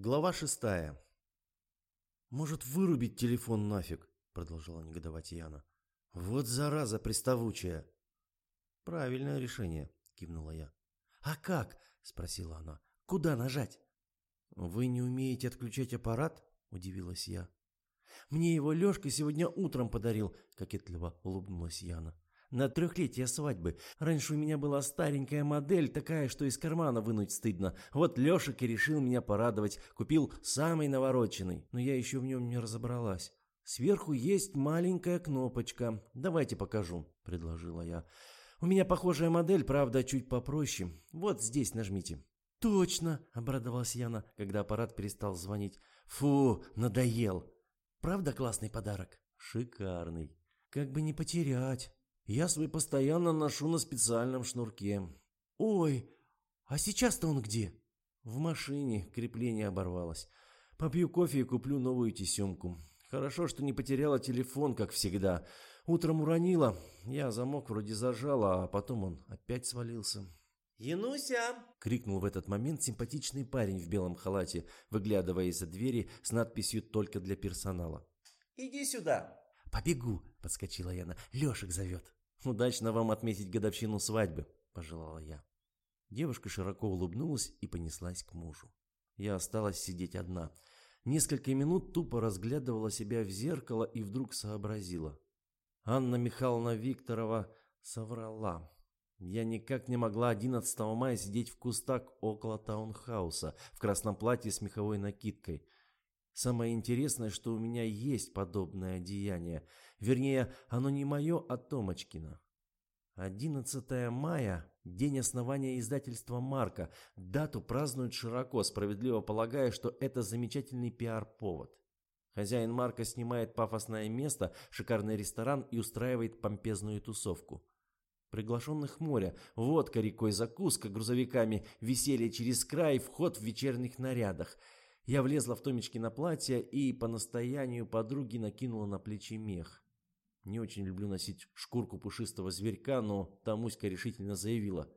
Глава шестая. «Может, вырубить телефон нафиг?» — продолжала негодовать Яна. «Вот зараза приставучая!» «Правильное решение», — кивнула я. «А как?» — спросила она. «Куда нажать?» «Вы не умеете отключать аппарат?» — удивилась я. «Мне его Лешка сегодня утром подарил», — кокетливо улыбнулась Яна на трехлетие свадьбы. Раньше у меня была старенькая модель, такая, что из кармана вынуть стыдно. Вот Лешек и решил меня порадовать. Купил самый навороченный, но я еще в нем не разобралась. Сверху есть маленькая кнопочка. Давайте покажу, предложила я. У меня похожая модель, правда, чуть попроще. Вот здесь нажмите. Точно, обрадовалась Яна, когда аппарат перестал звонить. Фу, надоел. Правда классный подарок? Шикарный. Как бы не потерять. Я свой постоянно ношу на специальном шнурке. Ой, а сейчас-то он где? В машине, крепление оборвалось. Попью кофе и куплю новую тесемку. Хорошо, что не потеряла телефон, как всегда. Утром уронила. Я замок вроде зажала, а потом он опять свалился. «Януся!» — крикнул в этот момент симпатичный парень в белом халате, выглядывая из-за двери с надписью «Только для персонала». «Иди сюда!» «Побегу!» — подскочила Яна. «Лешек зовет!» «Удачно вам отметить годовщину свадьбы», – пожелала я. Девушка широко улыбнулась и понеслась к мужу. Я осталась сидеть одна. Несколько минут тупо разглядывала себя в зеркало и вдруг сообразила. Анна Михайловна Викторова соврала. Я никак не могла 11 мая сидеть в кустах около таунхауса в красном платье с меховой накидкой. Самое интересное, что у меня есть подобное одеяние. Вернее, оно не мое, а Томочкина. 11 мая – день основания издательства «Марка». Дату празднуют широко, справедливо полагая, что это замечательный пиар-повод. Хозяин Марка снимает пафосное место, шикарный ресторан и устраивает помпезную тусовку. Приглашенных моря, водка рекой, закуска грузовиками, веселье через край, вход в вечерних нарядах – я влезла в Томичкино платье и по настоянию подруги накинула на плечи мех. Не очень люблю носить шкурку пушистого зверька, но Тамуська решительно заявила.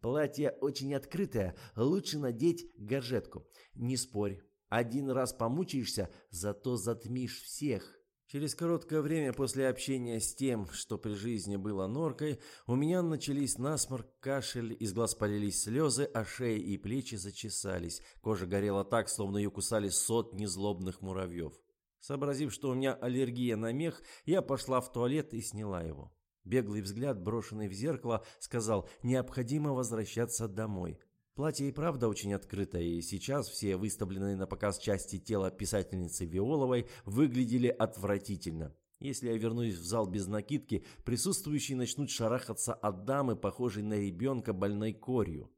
«Платье очень открытое, лучше надеть горжетку. Не спорь, один раз помучаешься, зато затмишь всех». Через короткое время после общения с тем, что при жизни было норкой, у меня начались насморк, кашель, из глаз полились слезы, а шея и плечи зачесались. Кожа горела так, словно ее кусали сотни злобных муравьев. Сообразив, что у меня аллергия на мех, я пошла в туалет и сняла его. Беглый взгляд, брошенный в зеркало, сказал, необходимо возвращаться домой. Платье и правда очень открытое, и сейчас все выставленные на показ части тела писательницы Виоловой выглядели отвратительно. Если я вернусь в зал без накидки, присутствующие начнут шарахаться от дамы, похожей на ребенка больной корью.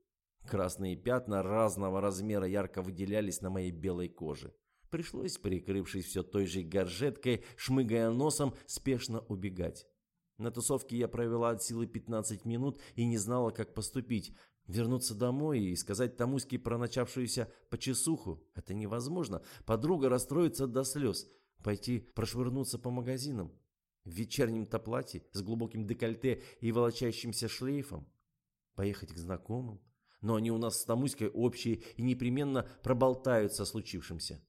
Красные пятна разного размера ярко выделялись на моей белой коже. Пришлось, прикрывшись все той же горжеткой, шмыгая носом, спешно убегать. На тусовке я провела от силы 15 минут и не знала, как поступить. Вернуться домой и сказать Тамуське про начавшуюся почесуху – это невозможно. Подруга расстроится до слез. Пойти прошвырнуться по магазинам. В вечернем-то платье с глубоким декольте и волочащимся шлейфом. Поехать к знакомым. Но они у нас с Тамуськой общие и непременно проболтаются о случившемся.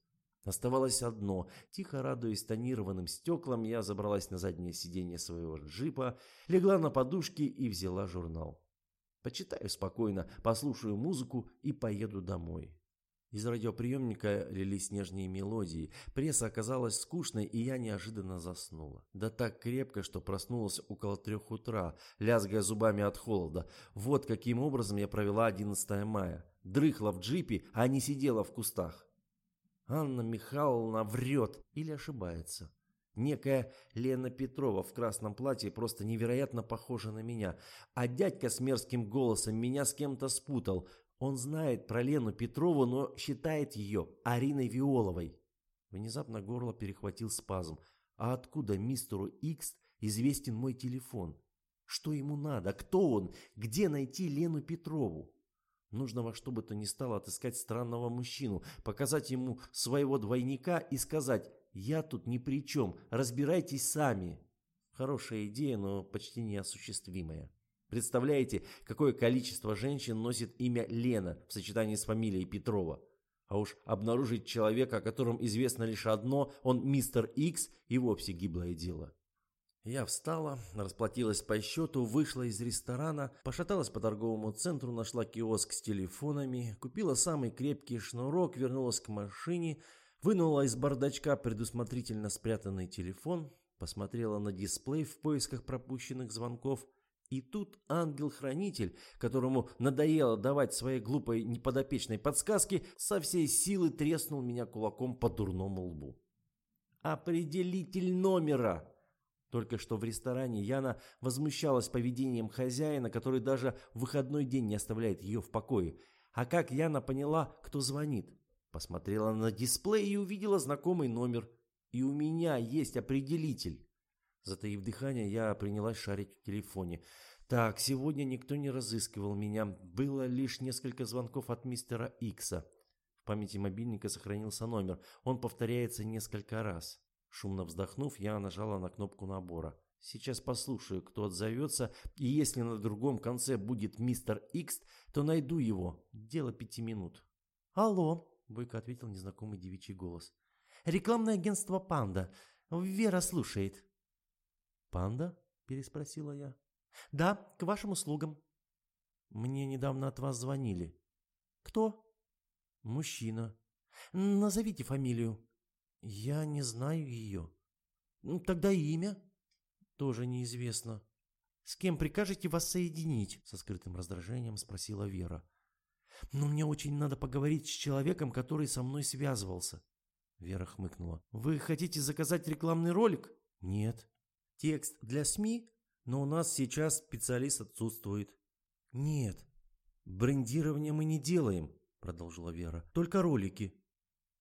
Оставалось одно. Тихо радуясь тонированным стеклам, я забралась на заднее сиденье своего джипа, легла на подушки и взяла журнал. Почитаю спокойно, послушаю музыку и поеду домой. Из радиоприемника лились нежные мелодии. Пресса оказалась скучной, и я неожиданно заснула. Да так крепко, что проснулась около трех утра, лязгая зубами от холода. Вот каким образом я провела 11 мая. Дрыхла в джипе, а не сидела в кустах. Анна Михайловна врет или ошибается. Некая Лена Петрова в красном платье просто невероятно похожа на меня. А дядька с мерзким голосом меня с кем-то спутал. Он знает про Лену Петрову, но считает ее Ариной Виоловой. Внезапно горло перехватил спазм. А откуда мистеру Икс известен мой телефон? Что ему надо? Кто он? Где найти Лену Петрову? Нужно во что бы то ни стало отыскать странного мужчину, показать ему своего двойника и сказать «Я тут ни при чем, разбирайтесь сами». Хорошая идея, но почти неосуществимая. Представляете, какое количество женщин носит имя Лена в сочетании с фамилией Петрова? А уж обнаружить человека, о котором известно лишь одно, он мистер Икс, и вовсе гиблое дело. Я встала, расплатилась по счету, вышла из ресторана, пошаталась по торговому центру, нашла киоск с телефонами, купила самый крепкий шнурок, вернулась к машине, вынула из бардачка предусмотрительно спрятанный телефон, посмотрела на дисплей в поисках пропущенных звонков, и тут ангел-хранитель, которому надоело давать своей глупой неподопечной подсказки, со всей силы треснул меня кулаком по дурному лбу. «Определитель номера!» Только что в ресторане Яна возмущалась поведением хозяина, который даже в выходной день не оставляет ее в покое. А как Яна поняла, кто звонит? Посмотрела на дисплей и увидела знакомый номер. И у меня есть определитель. Затаив дыхание, я принялась шарить в телефоне. Так, сегодня никто не разыскивал меня. Было лишь несколько звонков от мистера Икса. В памяти мобильника сохранился номер. Он повторяется несколько раз. Шумно вздохнув, я нажала на кнопку набора. Сейчас послушаю, кто отзовется, и если на другом конце будет мистер Икс, то найду его. Дело пяти минут. «Алло», — бойко ответил незнакомый девичий голос. «Рекламное агентство «Панда». Вера слушает». «Панда?» — переспросила я. «Да, к вашим услугам». «Мне недавно от вас звонили». «Кто?» «Мужчина». «Назовите фамилию». «Я не знаю ее». Ну, «Тогда имя?» «Тоже неизвестно». «С кем прикажете вас соединить?» Со скрытым раздражением спросила Вера. «Но мне очень надо поговорить с человеком, который со мной связывался». Вера хмыкнула. «Вы хотите заказать рекламный ролик?» «Нет». «Текст для СМИ?» «Но у нас сейчас специалист отсутствует». «Нет». «Брендирование мы не делаем», продолжила Вера. «Только ролики».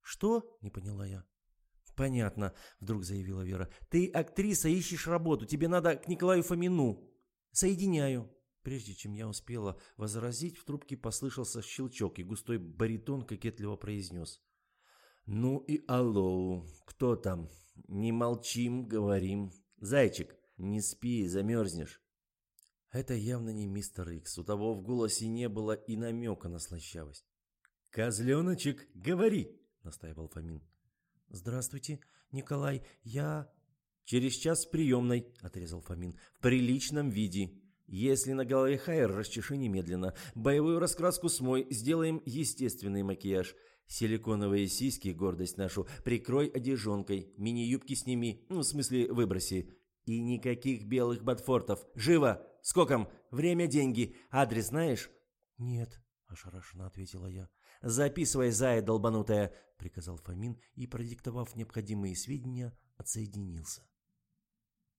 «Что?» – не поняла я. «Понятно», — вдруг заявила Вера. «Ты актриса, ищешь работу. Тебе надо к Николаю Фомину». «Соединяю». Прежде чем я успела возразить, в трубке послышался щелчок, и густой баритон кокетливо произнес. «Ну и алло, кто там? Не молчим, говорим. Зайчик, не спи, замерзнешь». Это явно не мистер Икс. У того в голосе не было и намека на слащавость. «Козленочек, говори!» — настаивал Фомин. «Здравствуйте, Николай, я...» «Через час в приемной», — отрезал Фомин, — «в приличном виде. Если на голове хайер, расчеши немедленно. Боевую раскраску смой, сделаем естественный макияж. Силиконовые сиськи, гордость нашу, прикрой одежонкой, мини-юбки сними, ну, в смысле, выброси. И никаких белых ботфортов. Живо! Скоком! Время, деньги. Адрес знаешь?» «Нет», — ошарашенно ответила я. «Записывай, зая долбанутая!» — приказал Фомин и, продиктовав необходимые сведения, отсоединился.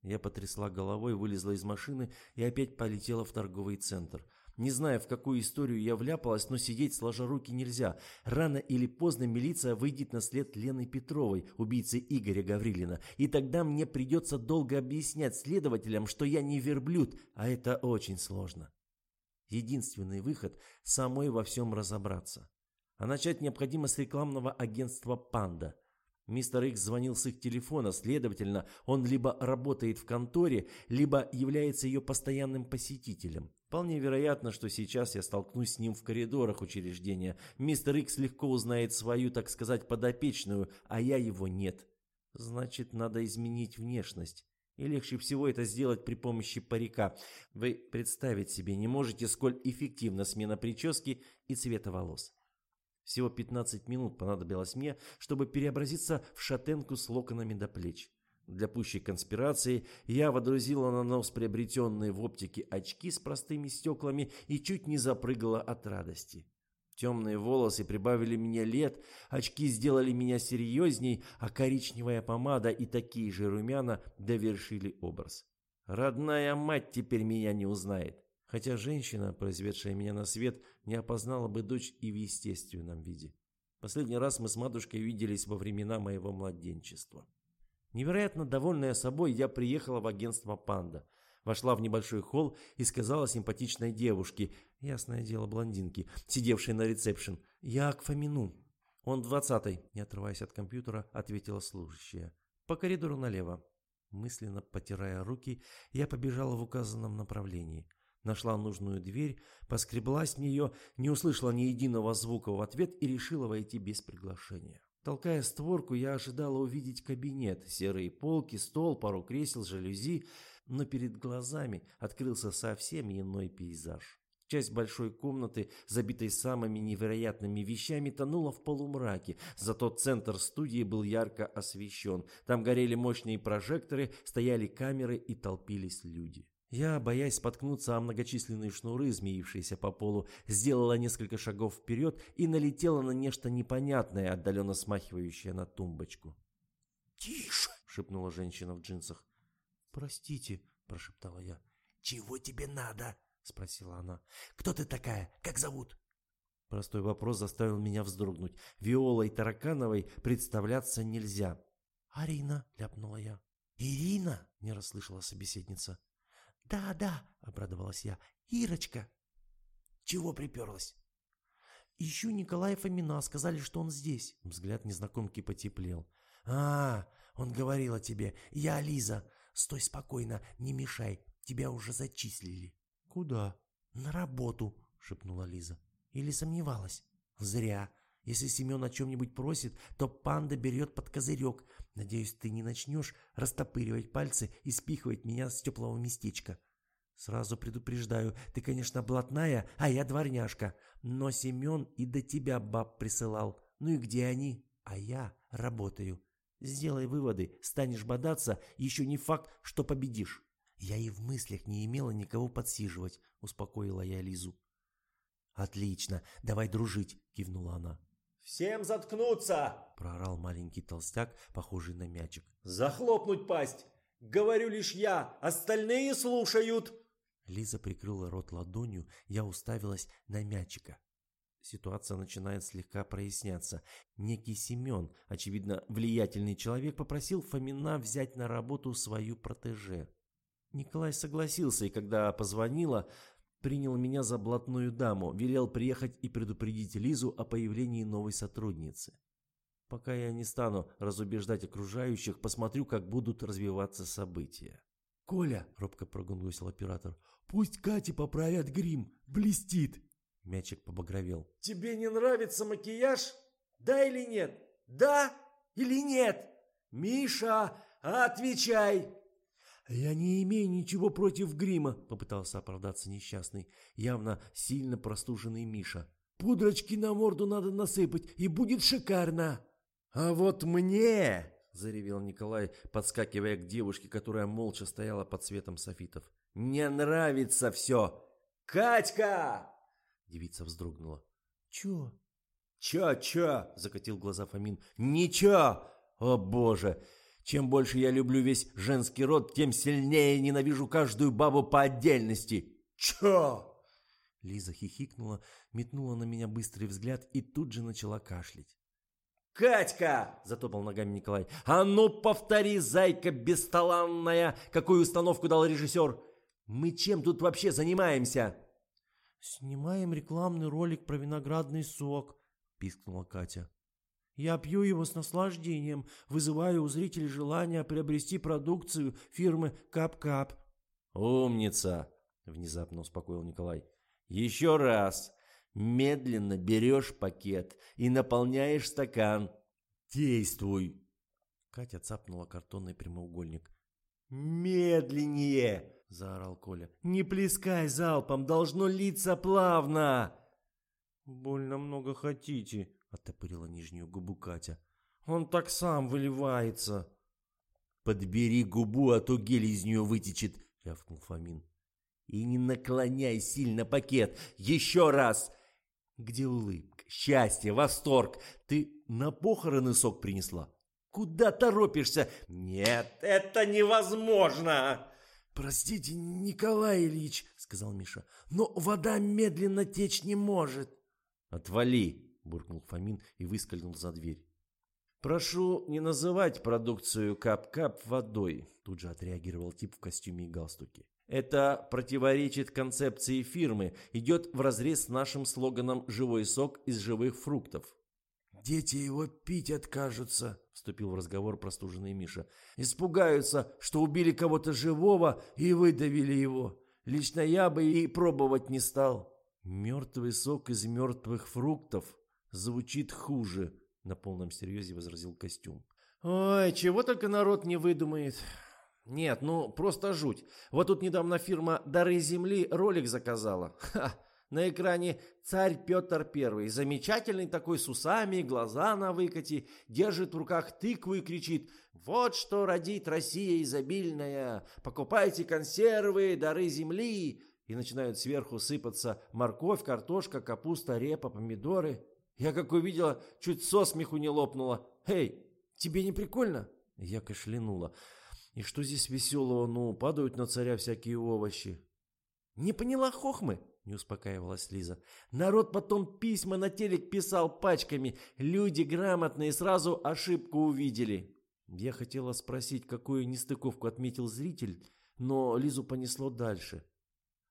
Я потрясла головой, вылезла из машины и опять полетела в торговый центр. Не знаю, в какую историю я вляпалась, но сидеть сложа руки нельзя. Рано или поздно милиция выйдет на след Лены Петровой, убийцы Игоря Гаврилина. И тогда мне придется долго объяснять следователям, что я не верблюд, а это очень сложно. Единственный выход – самой во всем разобраться. А начать необходимо с рекламного агентства «Панда». Мистер Икс звонил с их телефона, следовательно, он либо работает в конторе, либо является ее постоянным посетителем. Вполне вероятно, что сейчас я столкнусь с ним в коридорах учреждения. Мистер Икс легко узнает свою, так сказать, подопечную, а я его нет. Значит, надо изменить внешность. И легче всего это сделать при помощи парика. Вы представить себе не можете, сколь эффективна смена прически и цвета волос. Всего 15 минут понадобилось мне, чтобы преобразиться в шатенку с локонами до плеч. Для пущей конспирации я водрузила на нос приобретенные в оптике очки с простыми стеклами и чуть не запрыгала от радости. Темные волосы прибавили мне лет, очки сделали меня серьезней, а коричневая помада и такие же румяна довершили образ. Родная мать теперь меня не узнает. Хотя женщина, произведшая меня на свет, не опознала бы дочь и в естественном виде. Последний раз мы с матушкой виделись во времена моего младенчества. Невероятно довольная собой, я приехала в агентство «Панда». Вошла в небольшой холл и сказала симпатичной девушке, ясное дело блондинки, сидевшей на ресепшн, «Я к Фомину». «Он двадцатый», не отрываясь от компьютера, ответила служащая. «По коридору налево». Мысленно потирая руки, я побежала в указанном направлении. Нашла нужную дверь, поскреблась в нее, не услышала ни единого звука в ответ и решила войти без приглашения. Толкая створку, я ожидала увидеть кабинет, серые полки, стол, пару кресел, жалюзи, но перед глазами открылся совсем иной пейзаж. Часть большой комнаты, забитой самыми невероятными вещами, тонула в полумраке, зато центр студии был ярко освещен. Там горели мощные прожекторы, стояли камеры и толпились люди. Я, боясь споткнуться о многочисленные шнуры, змеившиеся по полу, сделала несколько шагов вперед и налетела на нечто непонятное, отдаленно смахивающее на тумбочку. «Тише!» — шепнула женщина в джинсах. «Простите», — прошептала я. «Чего тебе надо?» — спросила она. «Кто ты такая? Как зовут?» Простой вопрос заставил меня вздрогнуть. Виолой Таракановой представляться нельзя. «Арина», — ляпнула я. «Ирина?» — не расслышала собеседница. «Да, да», — обрадовалась я. «Ирочка». «Чего приперлась?» «Ищу Николая Фомина. Сказали, что он здесь». Взгляд незнакомки потеплел. «А, он говорил о тебе. Я Лиза. Стой спокойно, не мешай. Тебя уже зачислили». «Куда?» «На работу», — шепнула Лиза. «Или сомневалась?» «Зря. Если Семен о чем-нибудь просит, то панда берет под козырек. Надеюсь, ты не начнешь растопыривать пальцы и спихивать меня с теплого местечка. Сразу предупреждаю, ты, конечно, блатная, а я дворняжка. Но Семен и до тебя баб присылал. Ну и где они? А я работаю. Сделай выводы, станешь бодаться, еще не факт, что победишь. Я и в мыслях не имела никого подсиживать, успокоила я Лизу. «Отлично, давай дружить», — кивнула она. «Всем заткнуться!» – проорал маленький толстяк, похожий на мячик. «Захлопнуть пасть! Говорю лишь я, остальные слушают!» Лиза прикрыла рот ладонью, я уставилась на мячика. Ситуация начинает слегка проясняться. Некий Семен, очевидно, влиятельный человек, попросил Фомина взять на работу свою протеже. Николай согласился, и когда позвонила, принял меня за блатную даму, велел приехать и предупредить Лизу о появлении новой сотрудницы. Пока я не стану разубеждать окружающих, посмотрю, как будут развиваться события. «Коля!» – робко прогундосил оператор. «Пусть Кате поправят грим! Блестит!» Мячик побагровел. «Тебе не нравится макияж? Да или нет? Да или нет? Миша, отвечай!» «Я не имею ничего против грима», — попытался оправдаться несчастный, явно сильно простуженный Миша. «Пудрочки на морду надо насыпать, и будет шикарно!» «А вот мне!» — заревел Николай, подскакивая к девушке, которая молча стояла под светом софитов. «Не нравится все!» «Катька!» Девица вздрогнула. «Чё?» «Чё-чё?» — закатил глаза Фомин. «Ничего! О боже! Чем больше я люблю весь женский род, тем сильнее ненавижу каждую бабу по отдельности. Чё? Лиза хихикнула, метнула на меня быстрый взгляд и тут же начала кашлять. «Катька!» – затопал ногами Николай. «А ну повтори, зайка бесталанная, какую установку дал режиссер! Мы чем тут вообще занимаемся?» «Снимаем рекламный ролик про виноградный сок», – пискнула Катя. Я пью его с наслаждением, вызываю у зрителей желание приобрести продукцию фирмы Кап-Кап. «Умница!» – внезапно успокоил Николай. «Еще раз. Медленно берешь пакет и наполняешь стакан. Действуй!» Катя цапнула картонный прямоугольник. «Медленнее!» – заорал Коля. «Не плескай залпом, должно литься плавно!» «Больно много хотите», Оттопырила нижнюю губу Катя. «Он так сам выливается!» «Подбери губу, а то гель из нее вытечет!» — рявкнул Фомин. «И не наклоняй сильно пакет! Еще раз!» «Где улыбка, счастье, восторг? Ты на похороны сок принесла? Куда торопишься? Нет, это невозможно!» «Простите, Николай Ильич», — сказал Миша, — «но вода медленно течь не может». «Отвали!» Буркнул Фомин и выскользнул за дверь. «Прошу не называть продукцию кап-кап водой», тут же отреагировал тип в костюме и галстуке. «Это противоречит концепции фирмы, идет вразрез с нашим слоганом «Живой сок из живых фруктов». «Дети его пить откажутся», — вступил в разговор простуженный Миша. «Испугаются, что убили кого-то живого и выдавили его. Лично я бы и пробовать не стал. Мертвый сок из мертвых фруктов звучит хуже, на полном серьезе возразил костюм. Ой, чего только народ не выдумает. Нет, ну просто жуть. Вот тут недавно фирма «Дары земли» ролик заказала. Ха, на экране царь Петр Первый, замечательный такой с усами, глаза на выкате, держит в руках тыкву и кричит «Вот что родит Россия изобильная! Покупайте консервы, дары земли!» И начинают сверху сыпаться морковь, картошка, капуста, репа, помидоры. Я как увидела, чуть со смеху не лопнула. «Эй, тебе не прикольно?» Я кашлянула. «И что здесь веселого? Ну, падают на царя всякие овощи». «Не поняла хохмы?» не успокаивалась Лиза. Народ потом письма на телек писал пачками. Люди грамотные сразу ошибку увидели. Я хотела спросить, какую нестыковку отметил зритель, но Лизу понесло дальше.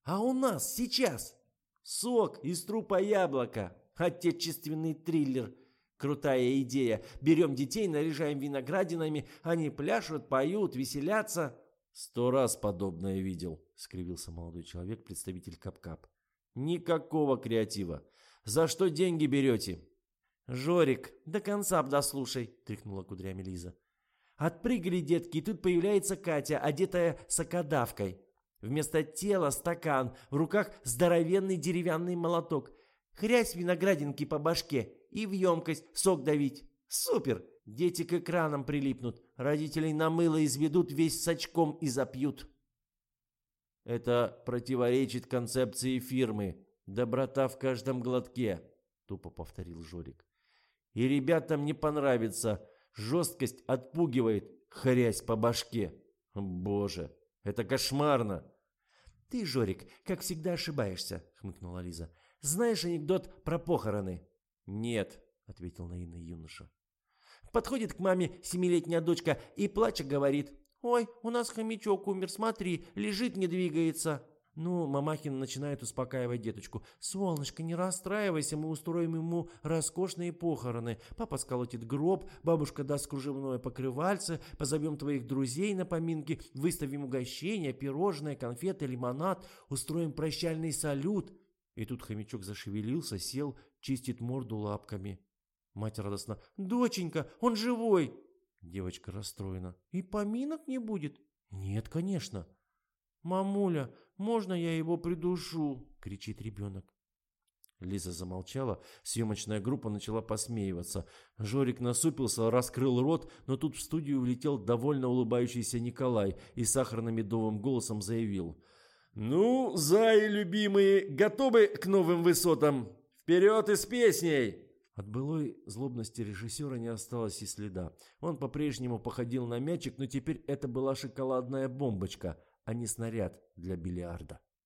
А у нас сейчас сок из трупа яблока. Отечественный триллер. Крутая идея. Берем детей, наряжаем виноградинами, они пляшут, поют, веселятся. Сто раз подобное видел, скривился молодой человек, представитель Кап-Кап. Никакого креатива. За что деньги берете? Жорик, до конца дослушай, тряхнула кудрями Лиза. Отпрыгали детки, и тут появляется Катя, одетая сокодавкой. Вместо тела стакан, в руках здоровенный деревянный молоток. Хрясь виноградинки по башке и в емкость сок давить. Супер! Дети к экранам прилипнут, родителей на мыло изведут, весь с очком и запьют. Это противоречит концепции фирмы. Доброта в каждом глотке, тупо повторил Жорик. И ребятам не понравится. Жесткость отпугивает, хрясь по башке. Боже, это кошмарно. Ты, Жорик, как всегда ошибаешься, хмыкнула Лиза. Знаешь анекдот про похороны? Нет, ответил наивный юноша. Подходит к маме семилетняя дочка и плача говорит. «Ой, у нас хомячок умер, смотри, лежит, не двигается». Ну, Мамахин начинает успокаивать деточку. «Солнышко, не расстраивайся, мы устроим ему роскошные похороны. Папа сколотит гроб, бабушка даст кружевное покрывальце, позовем твоих друзей на поминки, выставим угощения, пирожные, конфеты, лимонад, устроим прощальный салют». И тут хомячок зашевелился, сел, чистит морду лапками. Мать радостно. «Доченька, он живой!» Девочка расстроена. «И поминок не будет?» «Нет, конечно». «Мамуля, можно я его придушу?» — кричит ребенок. Лиза замолчала, съемочная группа начала посмеиваться. Жорик насупился, раскрыл рот, но тут в студию влетел довольно улыбающийся Николай и сахарно-медовым голосом заявил. «Ну, зай, любимые, готовы к новым высотам? Вперед и с песней!» От былой злобности режиссера не осталось и следа. Он по-прежнему походил на мячик, но теперь это была шоколадная бомбочка, а не снаряд для бильярда.